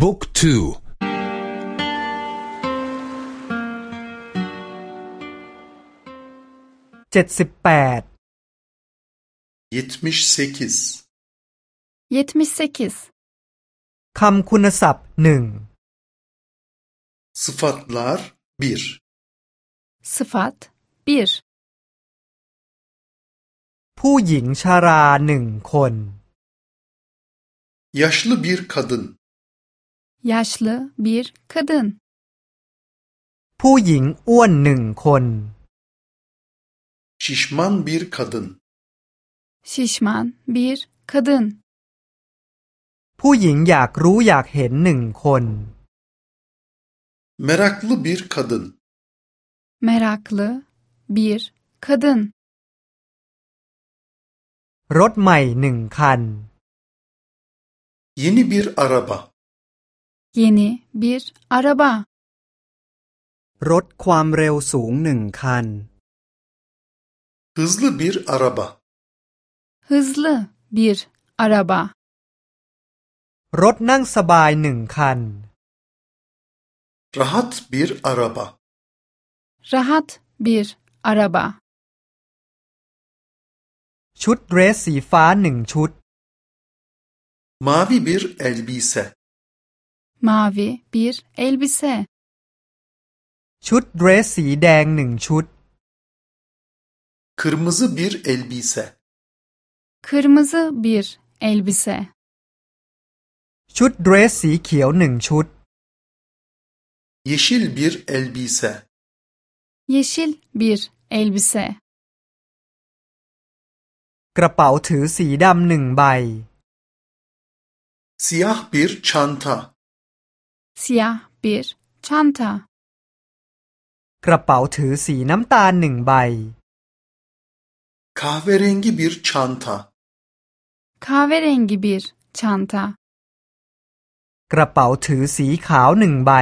บุ๊กทูเจ็ดสิบแปดยิทมิชเซกิสยิทมิชเซกิสคำคุณศัพท์หนึ่งสฟัตลาร์บีรสฟัตบีร์ผู้หญิงชาราหนึ่งคนยาชลบีร์คดิน Yaşlı bir kadın. ผู้หญิงอ้วนหนึ่งคน Şişman bir kadın Şişman bir kadın. ผู้หญิงอยากรู้อยากเห็นหนึ่งคน Meraklı bir kadın Meraklı bir kadın. รถใหม่หนึ่งคัน Yeni bir araba Yeni bir araba. รถความเร็วสูงหนึ่งคัน Hızlı bir araba Hızlı bir araba. รถนั่งสบายหนึ่งคัน Rahat bir araba Rahat bir araba. ชุดเดรสสีฟ้าหนึ่งชุด Mavi bir elbise Mavi bir elbise. ชุดเดรสสีแดงหนึ่งชุด Kırmızı bir elbise Kırmızı bir elbise. ชุดเดรสสีเขียวหนึ่งชุด Yeşil bir elbise Yeşil bir elbise. กระเป๋าถือสีดำหนึ่งใบ Siyah bir çanta Siyah bir çanta. กระเป๋าถือสีน้ำตาลหนึ่งใบ Kahverengi bir çanta Kahverengi bir çanta. กระเป๋าถือสีขาวหนึ่งใบ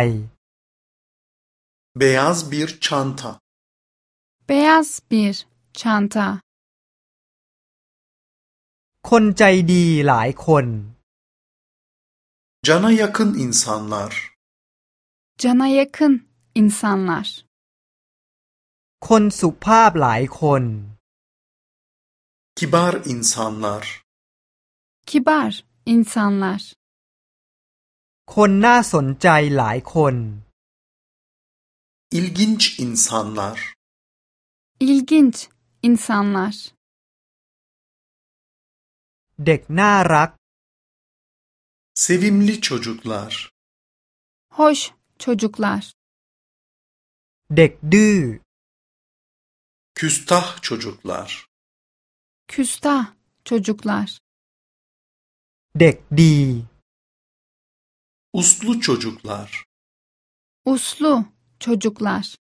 Beyaz bir çanta Beyaz bir çanta. คนใจดีหลายคน Cana yakın insanlar Cana yakın insanlar. คนสุภาพหลายคน Kibar insanlar Kibar insanlar. คนน่าสนใจหลายคน İlginç insanlar İlginç insanlar. เด็กน่ารัก Sevimli çocuklar Hoş çocuklar. Dek dü. Küstah çocuklar. Küstah çocuklar. Dek di. Uslu çocuklar. Uslu çocuklar.